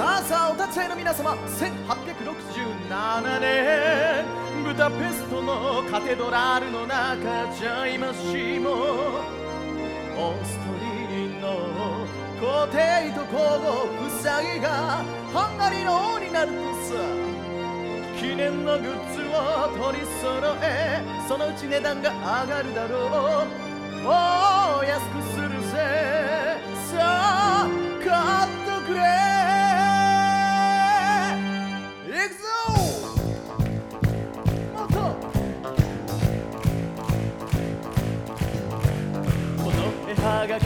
撮影の皆様1867年ブダペストのカテドラルの中じゃいましもオーストリーの皇帝と皇后夫妻がハンガリーの王になるとさ。記念のグッズを取り揃えそのうち値段が上がるだろう。の絵はがき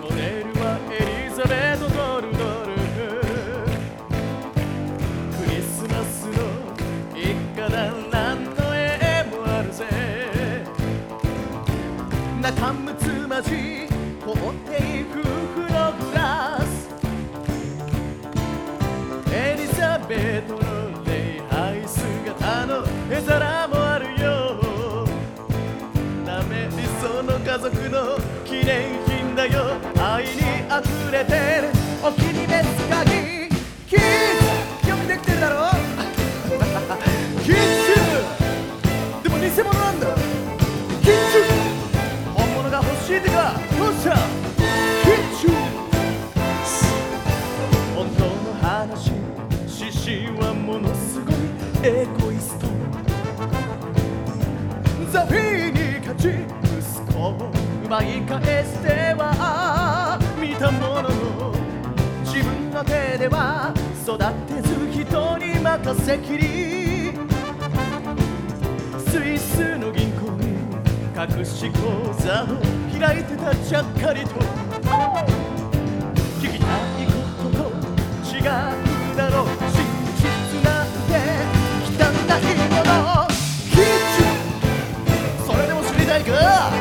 モデルはエリザベート・ドルドルクリスマスの一家団らんの絵もあるぜ仲睦まじい皇帝夫婦のグラスエリザベートの礼拝姿の絵皿も族の記念品だよ。愛に溢れてる。お気に召す鍵キッズよくできてるだろ。キッズでも偽物なんだキッズ本物が欲しいってか。どうしたキッズ本当の話。獅子はものすごいエゴイスト。ザフィー奪い返しては見たものの自分の手では育てず人に任せきりスイスの銀行に隠し口座を開いてたちゃっかりと聞きたいことと違うだろう真実なんて汚いものそれでも知りたいか